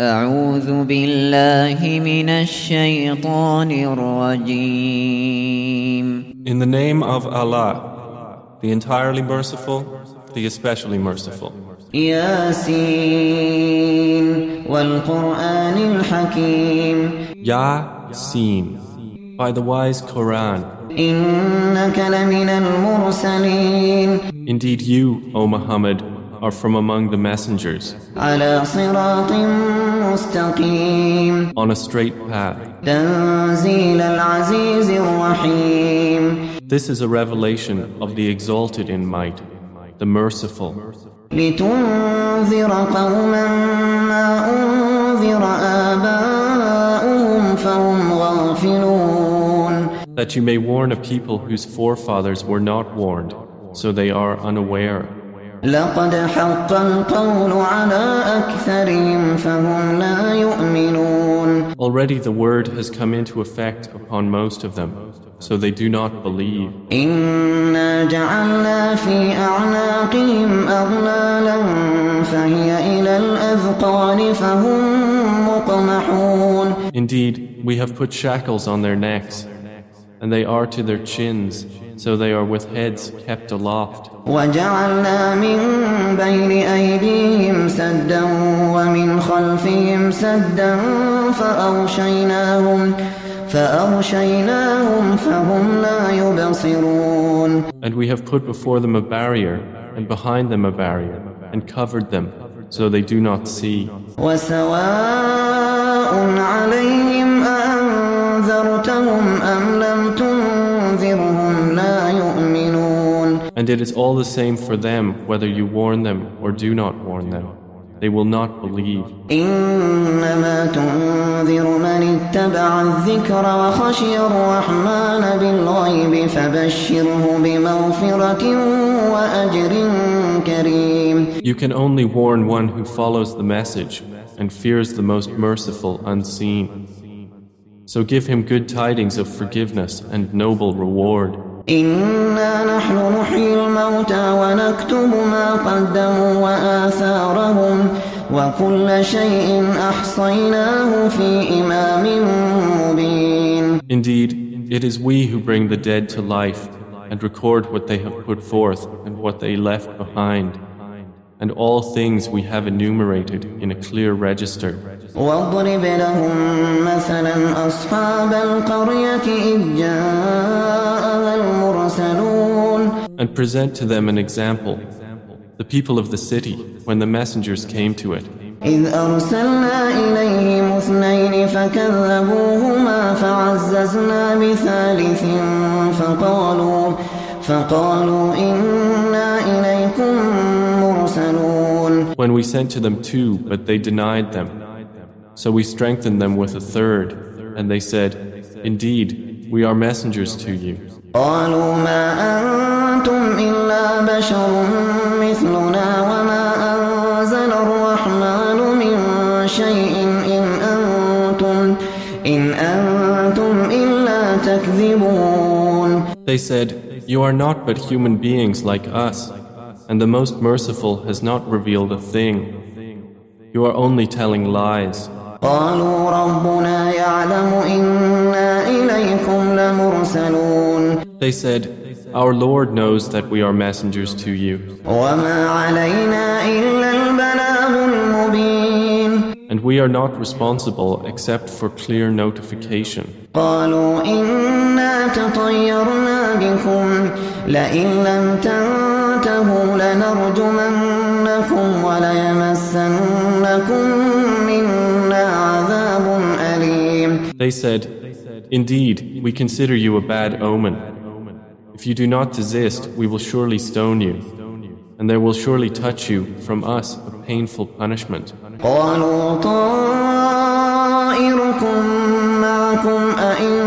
أعوذ بالله من الشيطان الرجيم In the name of Allah, the entirely merciful, the especially merciful. ياسين والقرآن الحكيم Yasin, by the wise Quran. إنك لمن المرسلين Indeed, you, O Muhammad, are from among the messengers on a straight path. This is a revelation of the exalted in might, the merciful. That you may warn a people whose forefathers were not warned, so they are unaware. لقد حق القول على أكثرهم فهم لا يؤمنون Already the word has come into effect upon most of them, so they do not believe. إنا جعلنا في أعناقهم أغلالا فهي إلى الأذقان فهم مقمحون Indeed, we have put shackles on their necks, and they are to their chins, so they are with heads kept aloft. وجعلنا من بين أيديهم سدا ومن خلفهم سدا فأغشيناهم فأغشيناهم فهم لا يبصرون And we have put before them a barrier, and behind them a barrier, and covered them, so they do not see. وسواء عليهم And it is all the same for them whether you warn them or do not warn them. They will not believe. إنما تنذر من اتبع الذكر وخشي الرحمن بالغيب فبشره بمغفرة وأجر كريم You can only warn one who follows the message and fears the most merciful unseen. So give him good tidings of forgiveness and noble reward. إنا نحن نحيي الموتى ونكتب ما قدموا وآثارهم وكل شيء أحصيناه في إمام مبين Indeed, it is we who bring the dead to life and record what they have put forth and what they left behind. and all things we have enumerated in a clear register. And present to them an example, the people of the city, when the messengers came to it. إذ أرسلنا إليهم اثنين فكذبوهما فعززنا بثالث فقالوا فقالوا إنا إليكم When we sent to them two, but they denied them. So we strengthened them with a third, and they said, Indeed, we are messengers to you. قالوا ما أنتم إلا بشر مثلنا وما أنزل الرحمن من شيء إن أنتم إن أنتم إلا تكذبون They said, You are not but human beings like us, and the Most Merciful has not revealed a thing. You are only telling lies. قالوا ربنا يعلم إنا إليكم لمرسلون They said, Our Lord knows that we are messengers to you, وما علينا إلا البلاغ المبين and we are not responsible except for clear notification. قالوا إنا تطيرنا بكم لئن لم تنتهوا لنرجمنكم وليمسنكم منا عذاب أليم They said, Indeed, we consider you a bad omen. If you do not desist, we will surely stone you, and there will surely touch you from us a painful punishment. قالوا طائركم معكم أئن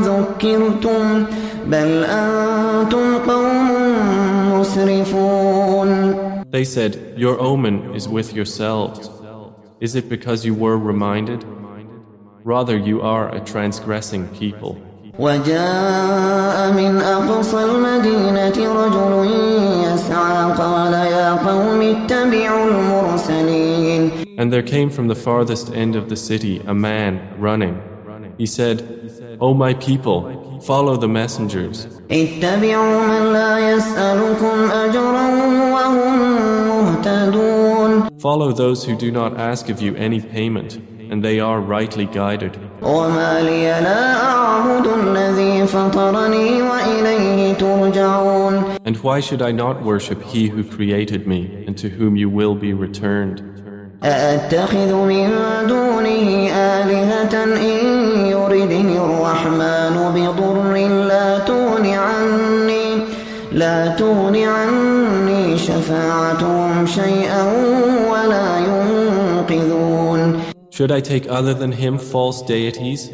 ذكرتم بل أنتم قوم مسرفون They said, Your omen is with yourselves. Is it because you were reminded? Rather, you are a transgressing people. وجاء من أقصى المدينة رجل يسعى قال يا قوم اتبعوا المرسلين And there came from the farthest end of the city a man running. He said, O my people, Follow the messengers. Follow those who do not ask of you any payment, and they are rightly guided. And why should I not worship He who created me, and to whom you will be returned? أأتخذ من دونه آلهة إن يردني الرحمن بضر لا تغن عني لا تغن عني شفاعتهم شيئا ولا ينقذون Should I take other than Him false deities?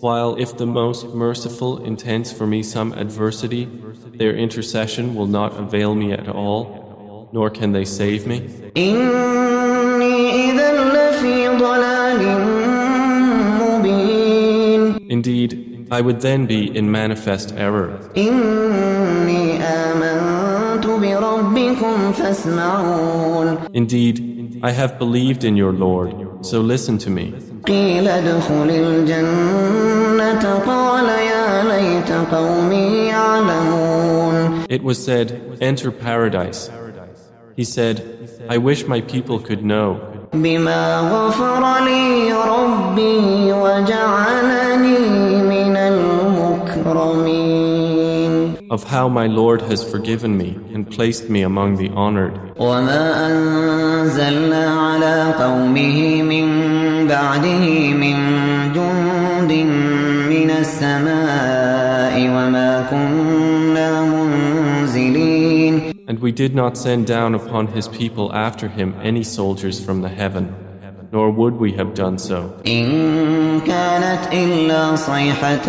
While if the most merciful intends for me some adversity, their intercession will not avail me at all, nor can they save me. Indeed, I would then be in manifest error. Indeed, I have believed in your Lord, so listen to me. It was said, Enter paradise. He said, I wish my people could know. بما غفر لي ربي وجعلني من المكرمين of how my Lord has forgiven me and placed me among the honored. وما أنزلنا على قومه من بعده من we did not send down upon his people after him any soldiers from the heaven, nor would we have done so. إن كانت إلا صيحة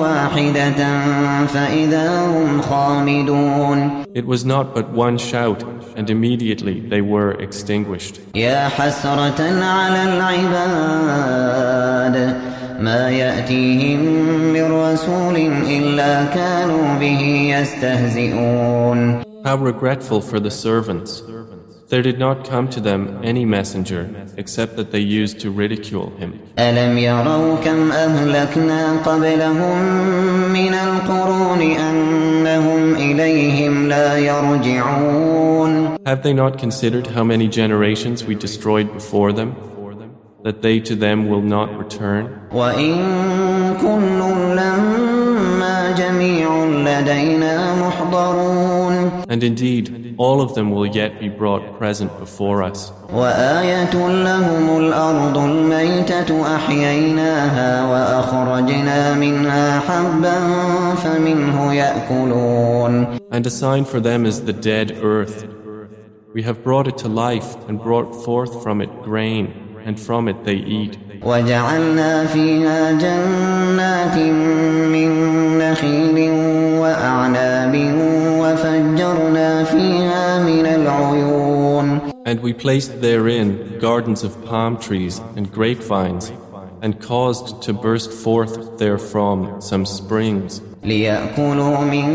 واحدة فإذا هم خامدون It was not but one shout, and immediately they were extinguished. يا حسرة على العباد ما يأتيهم من رسول إلا كانوا به يستهزئون How regretful for the servants! There did not come to them any messenger except that they used to ridicule him. ألم يروا كم أهلكنا قبلهم من القرون أنهم إليهم لا يرجعون Have they not considered how many generations we destroyed before them? That they to them will not return? وإن كل لما جميع لدينا محضرون And indeed, all of them will yet be brought present before us. وآية لهم الأرض الميتة أحييناها وأخرجنا منها حبا فمنه يأكلون And a sign for them is the dead earth. We have brought it to life and brought forth from it grain, and from it they eat. وجعلنا فيها جنات من نخيل وأعناب وفجرنا فيها من العيون And we placed therein gardens of palm trees and grapevines, and caused to burst forth therefrom some springs, ليأكلوا من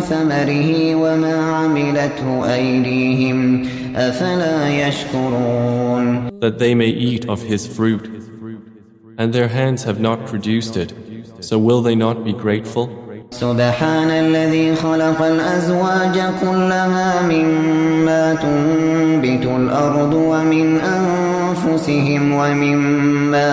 ثمره وما عملته أيديهم أفلا يشكرون that they may eat of his fruit. And their hands have not produced it, so will they not be grateful? سبحان الذي خلق الأزواج كلها مما تنبت الأرض ومن أنفسهم ومما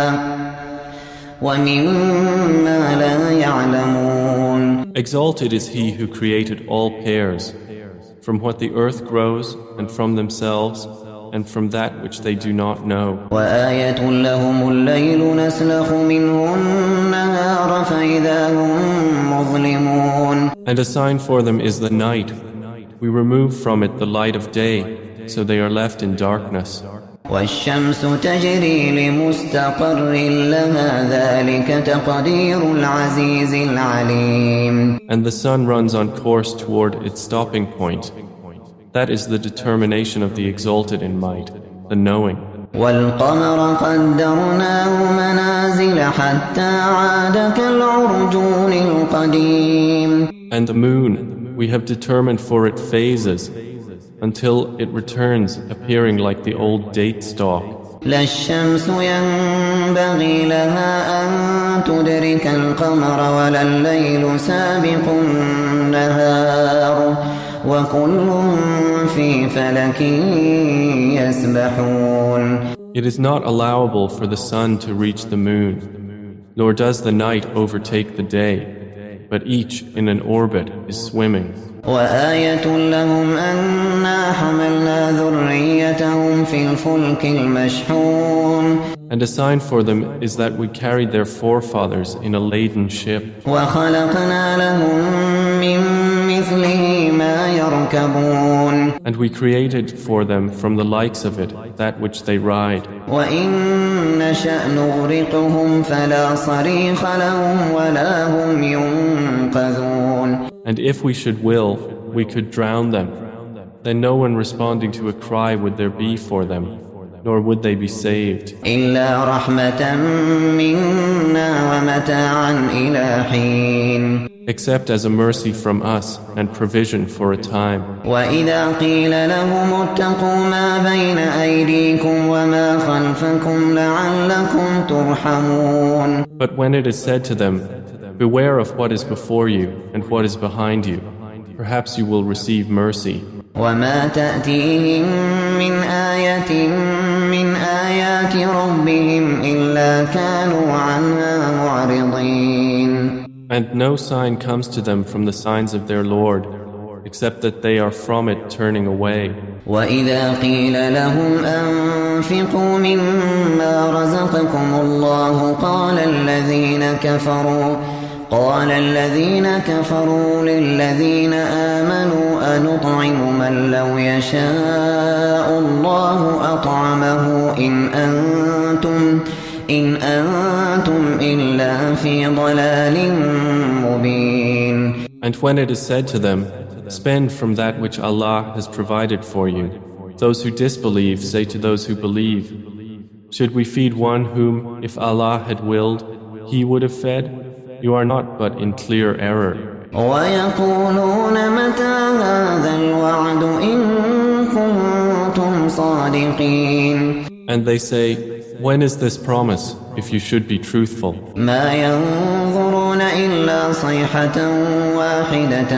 ومما لا يعلمون Exalted is he who created all pairs, from what the earth grows, and from themselves, and from that which they do not know. وآية لهم الليل نسلخ منه النهار فإذا هم مظلمون And a sign for them is the night. We remove from it the light of day, so they are left in darkness. والشمس تجري لمستقر لها ذلك تقدير العزيز العليم And the sun runs on course toward its stopping point. That is the determination of the exalted in might, the knowing. والقمر قدرناه منازل حتى عاد كالعرجون القديم And the moon, we have determined for it phases until it returns appearing like the old date stalk. لا الشمس ينبغي لها أن تدرك القمر ولا الليل سابق النهار It is not allowable for the sun to reach the moon, nor does the night overtake the day, but each in an orbit is swimming. وآية لهم أنا حملنا ذريتهم في الفلك المشحون And a sign for them is that we carried their forefathers in a laden ship. وخلقنا لهم من مثله ما يركبون And we created for them from the likes of it that which they ride. And if we should will, we could drown them. Then no one responding to a cry would there be for them nor would they be saved إلا رحمة منا ومتاعا إلى حين Except as a mercy from us and provision for a time. وإذا قيل لهم اتقوا ما بين أيديكم وما خلفكم لعلكم ترحمون But when it is said to them, Beware of what is before you and what is behind you, perhaps you will receive mercy. وما تأتيهم من آية من آيات ربهم إلا كانوا And no sign comes to them from the signs of their Lord, except that they are from it turning away. وإذا قيل لهم أنفقوا مما رزقكم الله قال الذين كفروا قال الذين كفروا للذين آمنوا أنطعم من لو يشاء الله أطعمه إن أنتم إن أنتم إلا في ضلال مبين And when it is said to them, Spend from that which Allah has provided for you, those who disbelieve say to those who believe, Should we feed one whom, if Allah had willed, He would have fed? You are not but in clear error. ويقولون متى هذا الوعد إن كنتم صادقين And they say, When is this promise, if you should be truthful? ما ينظرون إلا صيحة واحدة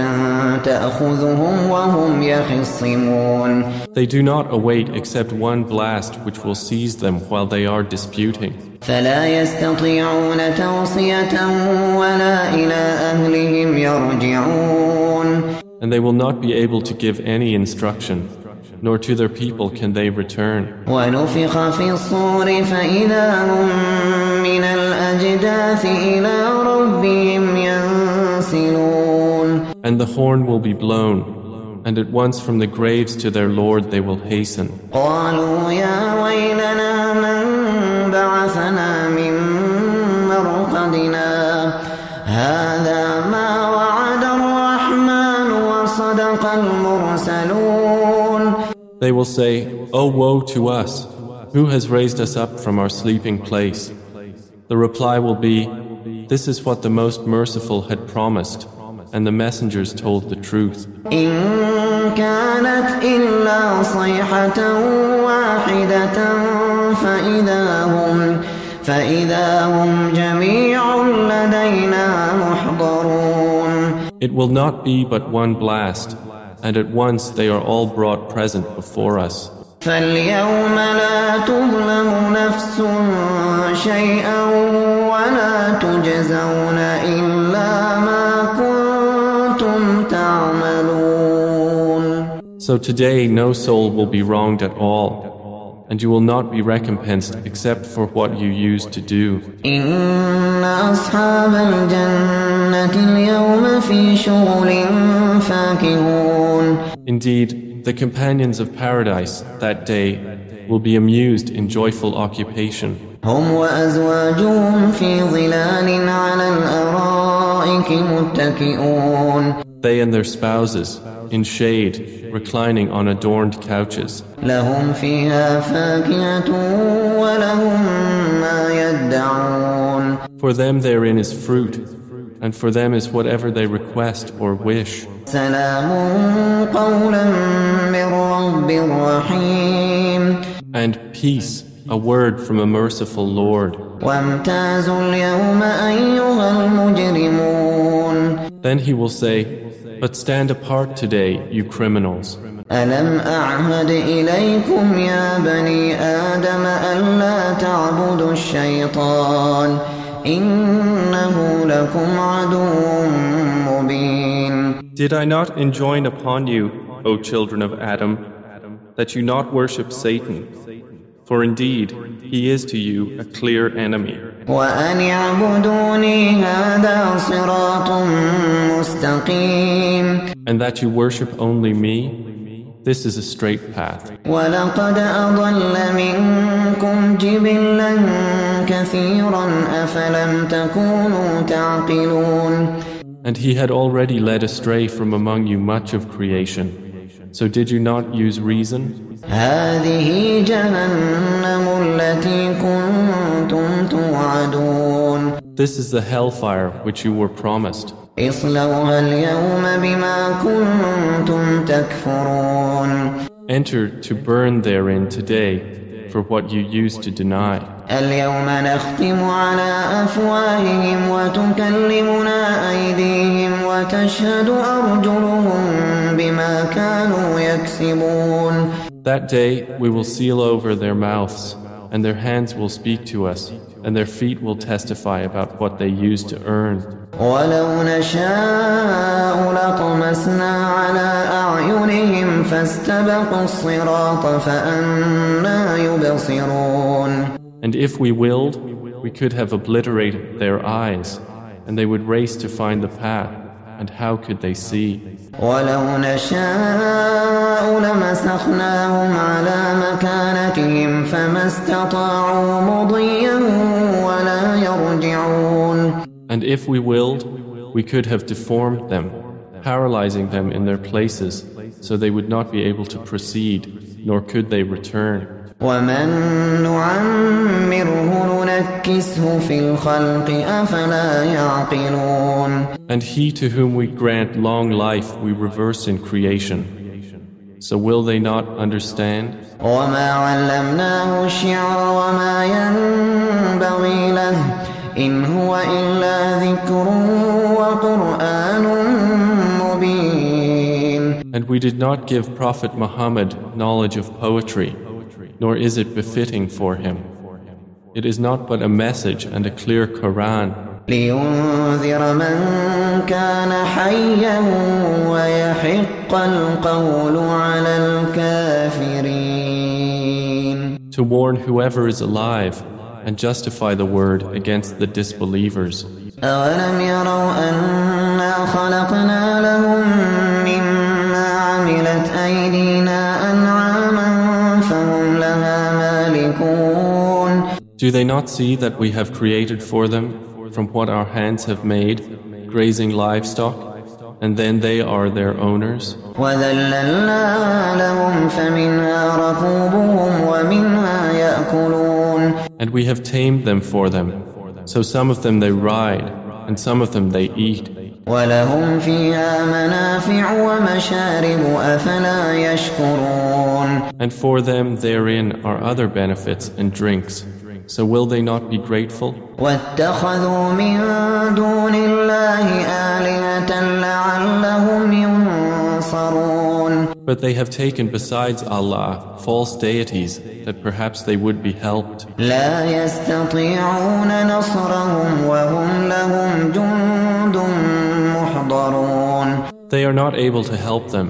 تأخذهم وهم يخصمون They do not await except one blast which will seize them while they are disputing. فلا يستطيعون توصية ولا إلى أهلهم يرجعون And they will not be able to give any instruction, nor to their people can they return. ونفخ في الصور فإذا هم من الأجداث إلى ربهم ينسلون And the horn will be blown, and at once from the graves to their Lord they will hasten. قالوا يا ويلنا من بعثنا من مرقدنا هذا ما وعد الرحمن وصدق المرسلون They will say, Oh woe to us! Who has raised us up from our sleeping place? The reply will be, This is what the most merciful had promised, and the messengers told the truth. إن كانت إلا صيحة واحدة فإذا هم فإذا هم جميع لدينا محضرون It will not be but one blast, and at once they are all brought present before us. فاليوم لا تظلم نفس شيئا ولا تجزون إلا ما كنتم تعملون So today no soul will be wronged at all, and you will not be recompensed except for what you used to do. Indeed, the companions of paradise that day will be amused in joyful occupation. They and their spouses in shade, reclining on adorned couches. For them therein is fruit and for them is whatever they request or wish. سلام قولا من رب رحيم And peace a word from a merciful Lord. Then he will say, But stand apart today, you criminals. ألم أعهد إليكم يا بني آدم ألا تعبدوا الشيطان did I not enjoin upon you, O children of Adam, that you not worship Satan? For indeed, he is to you a clear enemy. And that you worship only me? this is a straight path. ولقد أضل منكم جبلا كثيرا أفلم تكونوا تعقلون And he had already led astray from among you much of creation. So did you not use reason? هذه جهنم التي كنتم توعدون This is the hellfire which you were promised. اصلوها اليوم بما كنتم تكفرون Enter to burn therein today for what you used to deny. اليوم نختم على أفواههم وتكلمنا أيديهم وتشهد أرجلهم بما كانوا يكسبون That day we will seal over their mouths, and their hands will speak to us, and their feet will testify about what they used to earn. ولو نشاء لطمسنا على أعينهم فاستبقوا الصراط فأنا يبصرون And if we willed, we could have obliterated their eyes, and they would race to find the path, and how could they see? ولو نشاء لمسخناهم على مكانتهم فما استطاعوا مضيا ولا يرجعون And if we willed, we could have deformed them, paralyzing them in their places, so they would not be able to proceed, nor could they return. ومن نعمره ننكسه في الخلق أفلا يعقلون And he to whom we grant long life we reverse in creation. So will they not understand? وما علمناه الشعر وما ينبغي له إن هو إلا ذكر وقرآن مبين And we did not give Prophet Muhammad knowledge of poetry, nor is it befitting for him. It is not but a message and a clear Quran لينذر من كان حيا ويحق القول على الكافرين to warn whoever is alive and justify the word against the disbelievers. أولم يروا أنا خلقنا لهم مالكون Do they not see that we have created for them, from what our hands have made, grazing livestock, and then they are their owners? وذللنا لهم فمنها ركوبهم ومنها يأكلون And we have tamed them for them. So some of them they ride, and some of them they eat. ولهم فيها منافع ومشارب أفلا يشكرون And for them therein are other benefits and drinks. So will they not be grateful? واتخذوا من دون الله آلهة لعلهم ينصرون But they have taken besides Allah false deities that perhaps they would be helped. لا يستطيعون نصرهم وهم لهم جند محضرون They are not able to help them,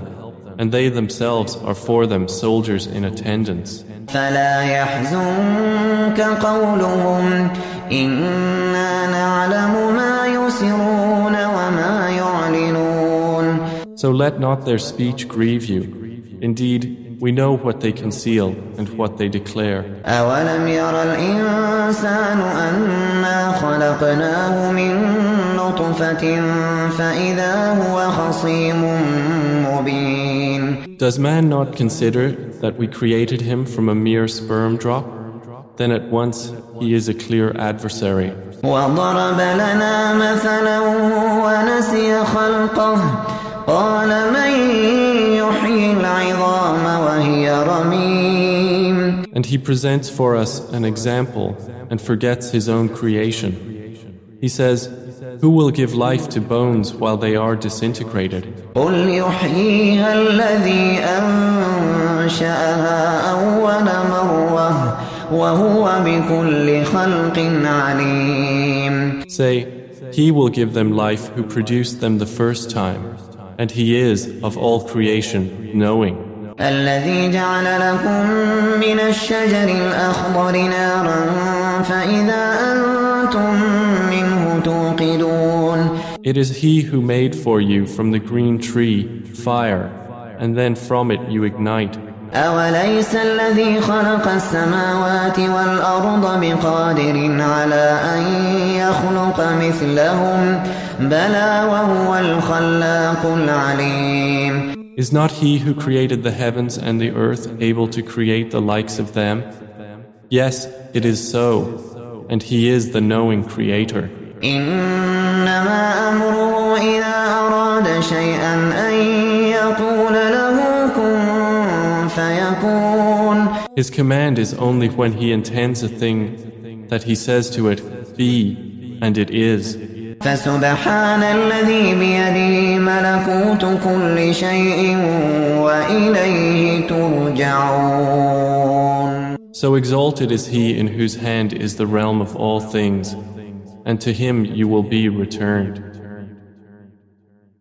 and they themselves are for them soldiers in attendance. فلا يحزنك قولهم إنا نعلم ما يسرون وما يعلنون So let not their speech grieve you. Indeed, we know what they conceal and what they declare. أولم ير الإنسان أنا خلقناه من نطفة فإذا هو خصيم مبين Does man not consider that we created him from a mere sperm drop? Then at once he is a clear adversary. وضرب لنا مثلا ونسي خلقه قال من يحيي العظام وهي رميم And he presents for us an example and forgets his own creation. He says, Who will give life to bones while they are disintegrated? Say, He will give them life who produced them the first time, and He is of all creation knowing. الذي جعل لكم من الشجر الأخضر نارا فإذا أنتم منه توقدون It is He who made for you from the green tree fire, and then from it you ignite. أوليس الذي خلق السماوات والأرض بقادر على أن يخلق مثلهم بلى وهو الخلاق العليم Is not he who created the heavens and the earth able to create the likes of them? Yes, it is so, and he is the knowing creator. His command is only when he intends a thing that he says to it, Be, and it is. فسبحان الذي بيده ملكوت كل شيء وإليه ترجعون So exalted is he in whose hand is the realm of all things, and to him you will be returned.